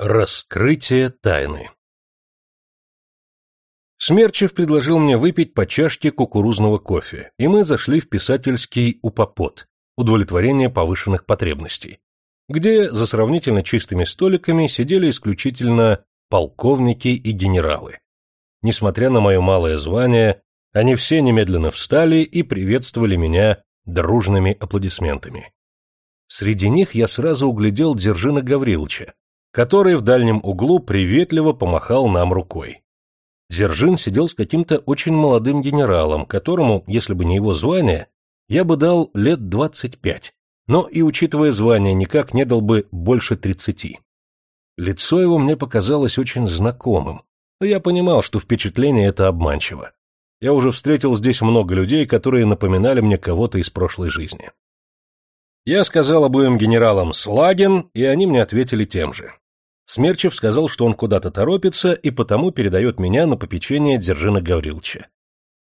Раскрытие тайны Смерчев предложил мне выпить по чашке кукурузного кофе, и мы зашли в писательский упопот, удовлетворение повышенных потребностей, где за сравнительно чистыми столиками сидели исключительно полковники и генералы. Несмотря на мое малое звание, они все немедленно встали и приветствовали меня дружными аплодисментами. Среди них я сразу углядел Дзержина Гавриловича, который в дальнем углу приветливо помахал нам рукой. Дзержин сидел с каким-то очень молодым генералом, которому, если бы не его звание, я бы дал лет двадцать пять, но и, учитывая звание, никак не дал бы больше тридцати. Лицо его мне показалось очень знакомым, но я понимал, что впечатление это обманчиво. Я уже встретил здесь много людей, которые напоминали мне кого-то из прошлой жизни. Я сказал обоим генералам «Слагин», и они мне ответили тем же. Смерчев сказал, что он куда-то торопится и потому передает меня на попечение Дзержина Гавриловича.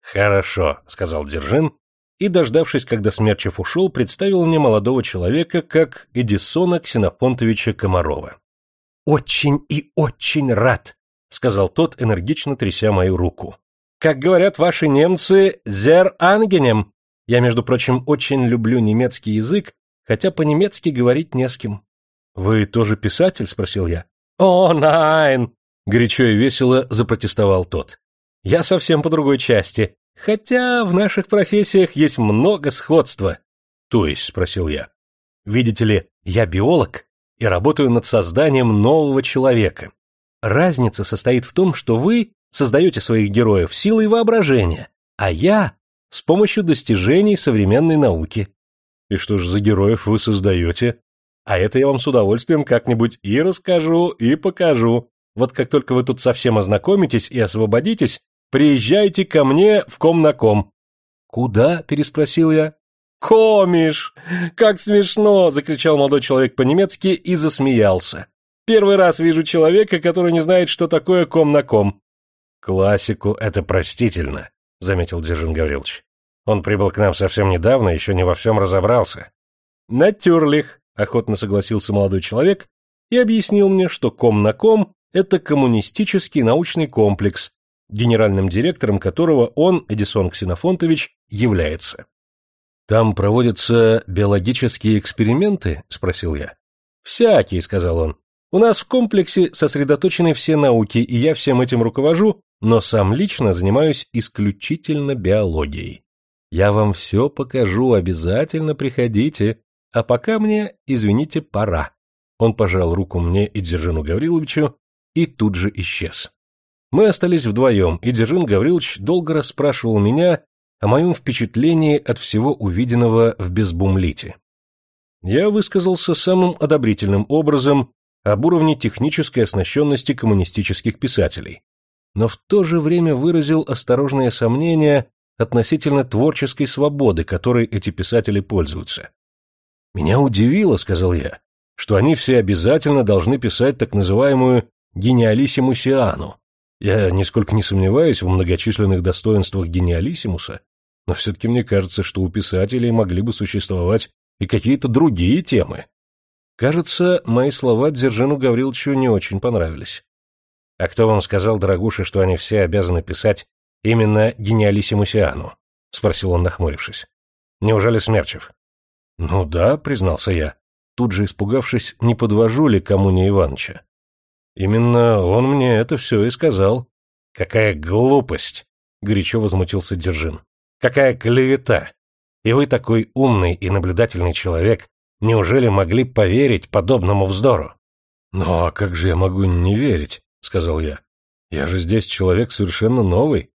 «Хорошо», — сказал Дзержин, и, дождавшись, когда Смерчев ушел, представил мне молодого человека как Эдисона Ксенофонтовича Комарова. «Очень и очень рад», — сказал тот, энергично тряся мою руку. «Как говорят ваши немцы, «зер ангенем». Я, между прочим, очень люблю немецкий язык, хотя по-немецки говорить не с кем. «Вы тоже писатель?» — спросил я. «О, найн!» — горячо и весело запротестовал тот. «Я совсем по другой части, хотя в наших профессиях есть много сходства». «То есть?» — спросил я. «Видите ли, я биолог и работаю над созданием нового человека. Разница состоит в том, что вы создаете своих героев силой воображения, а я — с помощью достижений современной науки». «И что же за героев вы создаете?» А это я вам с удовольствием как-нибудь и расскажу, и покажу. Вот как только вы тут совсем ознакомитесь и освободитесь, приезжайте ко мне в ком на ком. Куда? переспросил я. Комиш! Как смешно! закричал молодой человек по-немецки и засмеялся. Первый раз вижу человека, который не знает, что такое ком на ком. Классику это простительно, заметил Дзержин Гаврилович. Он прибыл к нам совсем недавно, еще не во всем разобрался. Натюрлих, охотно согласился молодой человек и объяснил мне, что ком на ком – это коммунистический научный комплекс, генеральным директором которого он, Эдисон Ксенофонтович, является. «Там проводятся биологические эксперименты?» – спросил я. «Всякие», – сказал он. «У нас в комплексе сосредоточены все науки, и я всем этим руковожу, но сам лично занимаюсь исключительно биологией. Я вам все покажу, обязательно приходите. А пока мне, извините, пора. Он пожал руку мне и Дзержину Гавриловичу и тут же исчез. Мы остались вдвоем, и Дзержин Гаврилович долго расспрашивал меня о моем впечатлении от всего увиденного в Безбумлите. Я высказался самым одобрительным образом об уровне технической оснащенности коммунистических писателей, но в то же время выразил осторожные сомнения относительно творческой свободы, которой эти писатели пользуются. Меня удивило, сказал я, что они все обязательно должны писать так называемую гениалиссимусиану. Я нисколько не сомневаюсь в многочисленных достоинствах гениалиссимуса, но все-таки мне кажется, что у писателей могли бы существовать и какие-то другие темы. Кажется, мои слова Дзержину Гавриловичу не очень понравились. — А кто вам сказал, дорогуша, что они все обязаны писать именно гениалиссимусиану? — спросил он, нахмурившись. — Неужели Смерчев? Ну да, признался я, тут же испугавшись, не подвожу ли кому не Иваныча. Именно он мне это все и сказал. Какая глупость! горячо возмутился Держин. Какая клевета! И вы такой умный и наблюдательный человек, неужели могли поверить подобному вздору? Ну а как же я могу не верить, сказал я. Я же здесь человек совершенно новый.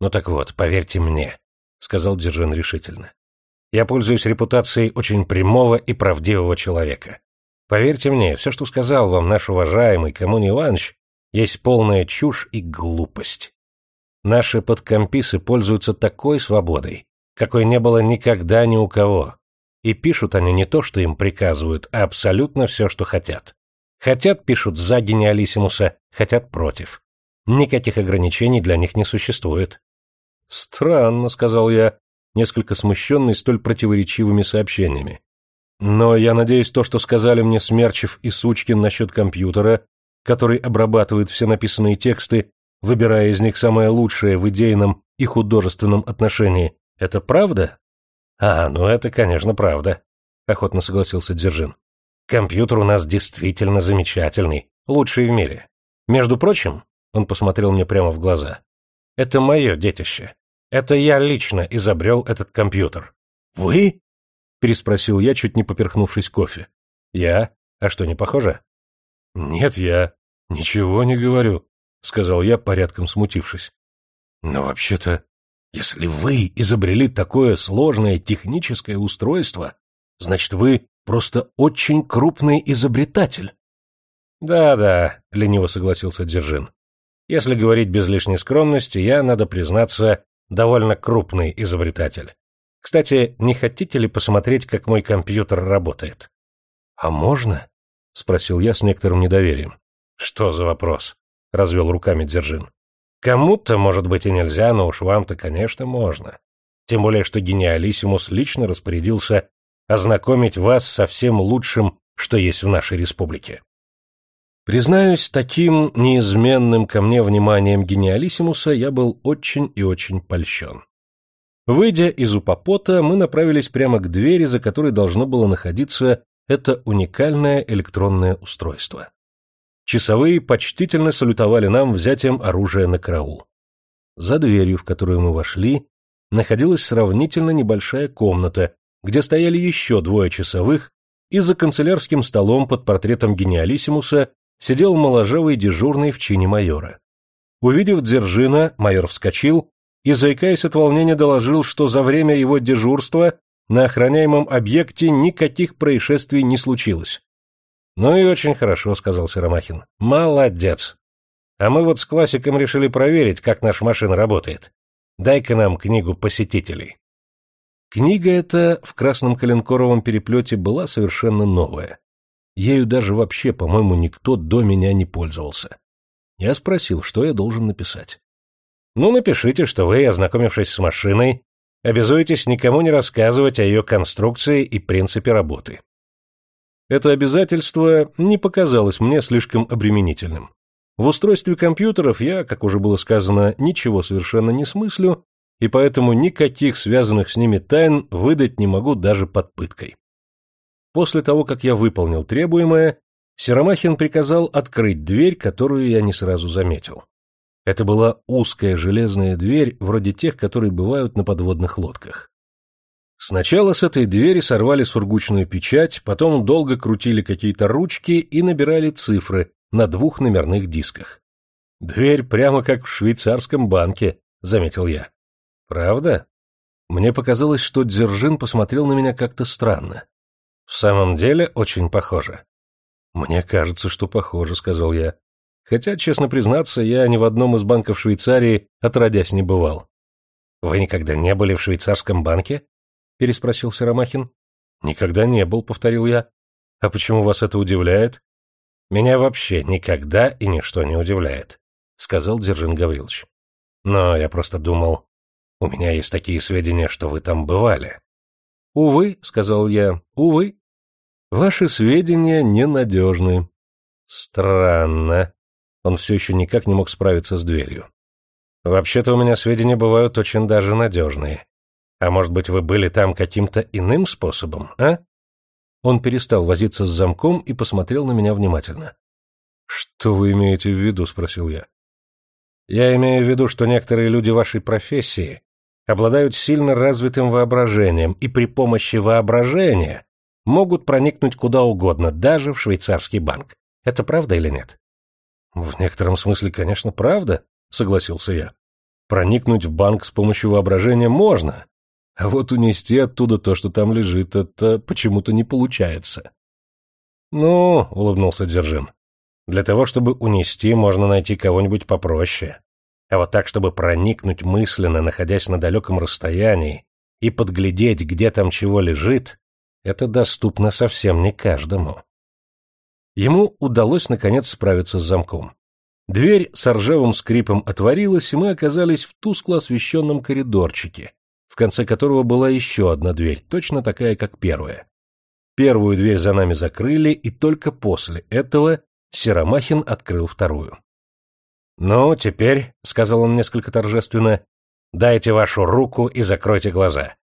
Ну так вот, поверьте мне, сказал Держин решительно. Я пользуюсь репутацией очень прямого и правдивого человека. Поверьте мне, все, что сказал вам наш уважаемый Коммуни Иванович, есть полная чушь и глупость. Наши подкомписы пользуются такой свободой, какой не было никогда ни у кого. И пишут они не то, что им приказывают, а абсолютно все, что хотят. Хотят, пишут за гениалиссимуса, хотят против. Никаких ограничений для них не существует. «Странно», — сказал я, несколько смущенный столь противоречивыми сообщениями. Но я надеюсь, то, что сказали мне Смерчев и Сучкин насчет компьютера, который обрабатывает все написанные тексты, выбирая из них самое лучшее в идейном и художественном отношении, это правда? А, ну это, конечно, правда, охотно согласился Дзержин. Компьютер у нас действительно замечательный, лучший в мире. Между прочим, он посмотрел мне прямо в глаза. Это мое детище. Это я лично изобрел этот компьютер. Вы? переспросил я, чуть не поперхнувшись кофе. Я? А что, не похоже? Нет, я ничего не говорю, сказал я, порядком смутившись. Но вообще-то, если вы изобрели такое сложное техническое устройство, значит, вы просто очень крупный изобретатель. Да-да, лениво согласился Дзержин. Если говорить без лишней скромности, я, надо признаться, довольно крупный изобретатель. Кстати, не хотите ли посмотреть, как мой компьютер работает? — А можно? — спросил я с некоторым недоверием. — Что за вопрос? — развел руками Дзержин. — Кому-то, может быть, и нельзя, но уж вам-то, конечно, можно. Тем более, что гениалиссимус лично распорядился ознакомить вас со всем лучшим, что есть в нашей республике. Признаюсь, таким неизменным ко мне вниманием гениалиссимуса я был очень и очень польщен. Выйдя из Упопота, мы направились прямо к двери, за которой должно было находиться это уникальное электронное устройство. Часовые почтительно салютовали нам взятием оружия на караул. За дверью, в которую мы вошли, находилась сравнительно небольшая комната, где стояли еще двое часовых, и за канцелярским столом под портретом гениалиссимуса сидел моложавый дежурный в чине майора. Увидев Дзержина, майор вскочил и, заикаясь от волнения, доложил, что за время его дежурства на охраняемом объекте никаких происшествий не случилось. «Ну и очень хорошо», — сказал Серомахин. «Молодец. А мы вот с классиком решили проверить, как наша машина работает. Дай-ка нам книгу посетителей». Книга эта в красном коленкоровом переплете была совершенно новая. Ею даже вообще, по-моему, никто до меня не пользовался. Я спросил, что я должен написать. Ну, напишите, что вы, ознакомившись с машиной, обязуетесь никому не рассказывать о ее конструкции и принципе работы. Это обязательство не показалось мне слишком обременительным. В устройстве компьютеров я, как уже было сказано, ничего совершенно не смыслю, и поэтому никаких связанных с ними тайн выдать не могу даже под пыткой. После того, как я выполнил требуемое, Серомахин приказал открыть дверь, которую я не сразу заметил. Это была узкая железная дверь, вроде тех, которые бывают на подводных лодках. Сначала с этой двери сорвали сургучную печать, потом долго крутили какие-то ручки и набирали цифры на двух номерных дисках. «Дверь прямо как в швейцарском банке», — заметил я. «Правда?» Мне показалось, что Дзержин посмотрел на меня как-то странно. В самом деле очень похоже. Мне кажется, что похоже, сказал я. Хотя, честно признаться, я ни в одном из банков Швейцарии отродясь не бывал. Вы никогда не были в швейцарском банке? переспросил Серомахин. Никогда не был, повторил я. А почему вас это удивляет? Меня вообще никогда и ничто не удивляет, сказал Дзержин Гаврилович. Но я просто думал, у меня есть такие сведения, что вы там бывали. Увы, сказал я, увы. Ваши сведения ненадежны. Странно. Он все еще никак не мог справиться с дверью. Вообще-то у меня сведения бывают очень даже надежные. А может быть, вы были там каким-то иным способом, а? Он перестал возиться с замком и посмотрел на меня внимательно. «Что вы имеете в виду?» — спросил я. «Я имею в виду, что некоторые люди вашей профессии обладают сильно развитым воображением и при помощи воображения могут проникнуть куда угодно, даже в швейцарский банк. Это правда или нет? В некотором смысле, конечно, правда, согласился я. Проникнуть в банк с помощью воображения можно, а вот унести оттуда то, что там лежит, это почему-то не получается. Ну, улыбнулся Дзержин. Для того, чтобы унести, можно найти кого-нибудь попроще. А вот так, чтобы проникнуть мысленно, находясь на далеком расстоянии, и подглядеть, где там чего лежит, это доступно совсем не каждому. Ему удалось, наконец, справиться с замком. Дверь с ржавым скрипом отворилась, и мы оказались в тускло освещенном коридорчике, в конце которого была еще одна дверь, точно такая, как первая. Первую дверь за нами закрыли, и только после этого Серомахин открыл вторую. «Ну, теперь», — сказал он несколько торжественно, — «дайте вашу руку и закройте глаза.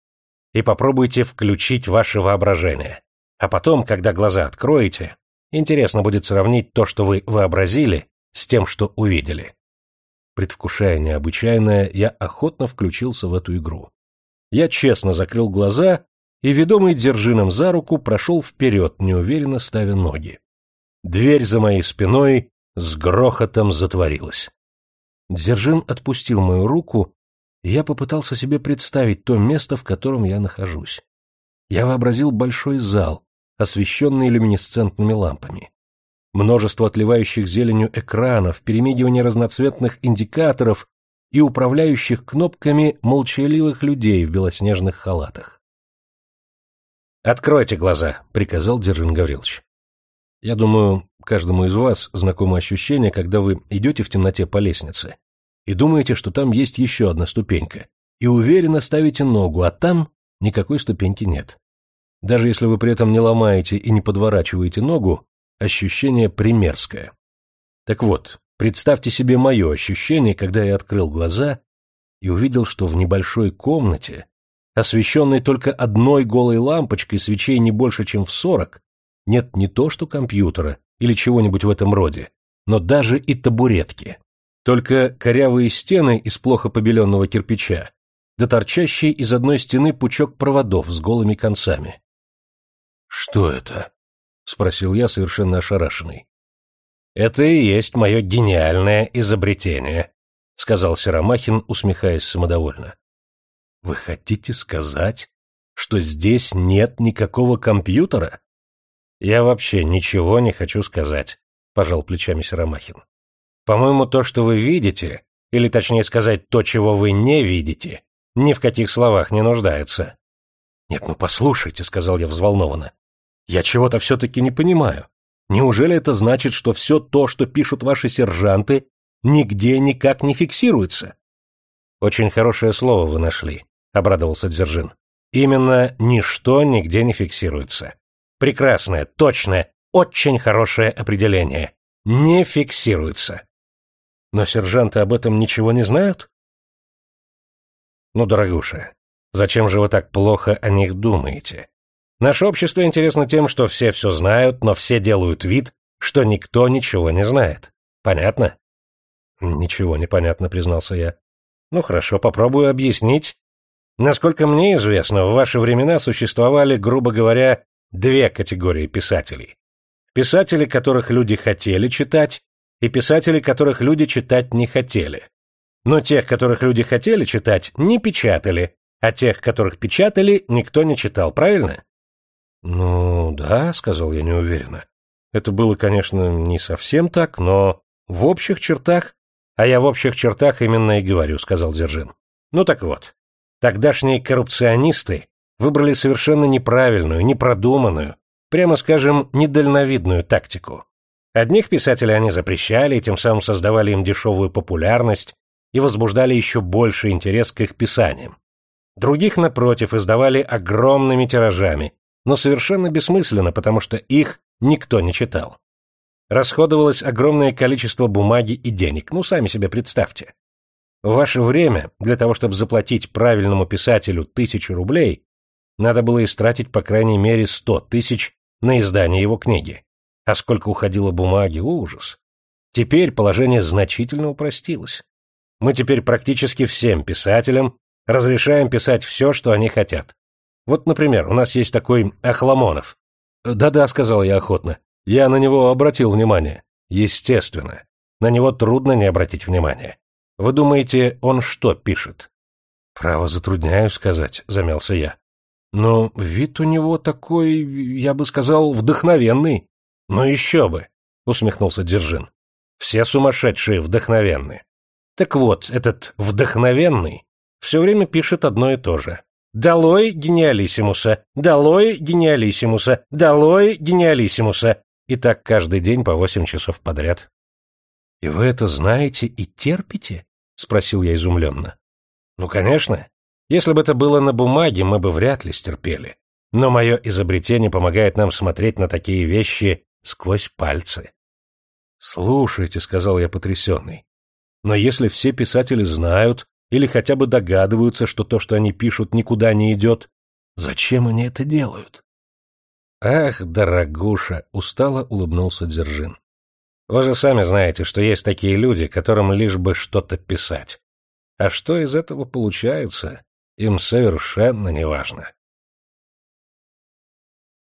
И попробуйте включить ваше воображение. А потом, когда глаза откроете, интересно будет сравнить то, что вы вообразили, с тем, что увидели». Предвкушая необычайное, я охотно включился в эту игру. Я честно закрыл глаза и, ведомый Дзержином за руку, прошел вперед, неуверенно ставя ноги. Дверь за моей спиной с грохотом затворилась. Дзержин отпустил мою руку, я попытался себе представить то место, в котором я нахожусь. Я вообразил большой зал, освещенный люминесцентными лампами. Множество отливающих зеленью экранов, перемигивание разноцветных индикаторов и управляющих кнопками молчаливых людей в белоснежных халатах. «Откройте глаза», — приказал Дзержин Гаврилович. Я думаю, каждому из вас знакомо ощущение, когда вы идете в темноте по лестнице и думаете, что там есть еще одна ступенька, и уверенно ставите ногу, а там никакой ступеньки нет. Даже если вы при этом не ломаете и не подворачиваете ногу, ощущение примерское. Так вот, представьте себе мое ощущение, когда я открыл глаза и увидел, что в небольшой комнате, освещенной только одной голой лампочкой свечей не больше, чем в сорок, нет не то что компьютера или чего-нибудь в этом роде, но даже и табуретки. Только корявые стены из плохо побеленного кирпича, да торчащий из одной стены пучок проводов с голыми концами. «Что это?» — спросил я, совершенно ошарашенный. «Это и есть мое гениальное изобретение», — сказал Серомахин, усмехаясь самодовольно. «Вы хотите сказать, что здесь нет никакого компьютера?» Я вообще ничего не хочу сказать, пожал плечами Серомахин. По-моему, то, что вы видите, или точнее сказать, то, чего вы не видите, ни в каких словах не нуждается. Нет, ну послушайте, сказал я взволнованно. Я чего-то все-таки не понимаю. Неужели это значит, что все то, что пишут ваши сержанты, нигде никак не фиксируется? Очень хорошее слово вы нашли, обрадовался Дзержин. Именно ничто нигде не фиксируется. Прекрасное, точное, очень хорошее определение. Не фиксируется. Но сержанты об этом ничего не знают? Ну, дорогуша, зачем же вы так плохо о них думаете? Наше общество интересно тем, что все все знают, но все делают вид, что никто ничего не знает. Понятно? Ничего не понятно, признался я. Ну хорошо, попробую объяснить. Насколько мне известно, в ваши времена существовали, грубо говоря, две категории писателей. Писатели, которых люди хотели читать, и писатели, которых люди читать не хотели. Но тех, которых люди хотели читать, не печатали, а тех, которых печатали, никто не читал, правильно? Ну, да, сказал я неуверенно. Это было, конечно, не совсем так, но в общих чертах, а я в общих чертах именно и говорю, сказал Дзержин. Ну так вот, тогдашние коррупционисты выбрали совершенно неправильную, непродуманную, прямо скажем, недальновидную тактику. Одних писателей они запрещали тем самым создавали им дешевую популярность и возбуждали еще больше интерес к их писаниям. Других, напротив, издавали огромными тиражами, но совершенно бессмысленно, потому что их никто не читал. Расходовалось огромное количество бумаги и денег, ну, сами себе представьте. В ваше время, для того, чтобы заплатить правильному писателю тысячу рублей, надо было истратить по крайней мере сто тысяч на издание его книги. А сколько уходило бумаги, ужас. Теперь положение значительно упростилось. Мы теперь практически всем писателям разрешаем писать все, что они хотят. Вот, например, у нас есть такой Ахламонов. Да-да, сказал я охотно. Я на него обратил внимание. Естественно. На него трудно не обратить внимание. Вы думаете, он что пишет? Право затрудняю сказать, замялся я. Но вид у него такой, я бы сказал, вдохновенный. Ну еще бы, усмехнулся Держин. Все сумасшедшие вдохновенные. Так вот, этот вдохновенный все время пишет одно и то же. «Долой гениалиссимуса! Долой гениалиссимуса! Долой гениалиссимуса!» И так каждый день по восемь часов подряд. «И вы это знаете и терпите?» — спросил я изумленно. «Ну, конечно. Если бы это было на бумаге, мы бы вряд ли стерпели. Но мое изобретение помогает нам смотреть на такие вещи сквозь пальцы. «Слушайте», — сказал я потрясенный, — «но если все писатели знают или хотя бы догадываются, что то, что они пишут, никуда не идет, зачем они это делают?» «Ах, дорогуша!» — устало улыбнулся Дзержин. «Вы же сами знаете, что есть такие люди, которым лишь бы что-то писать. А что из этого получается, им совершенно не важно.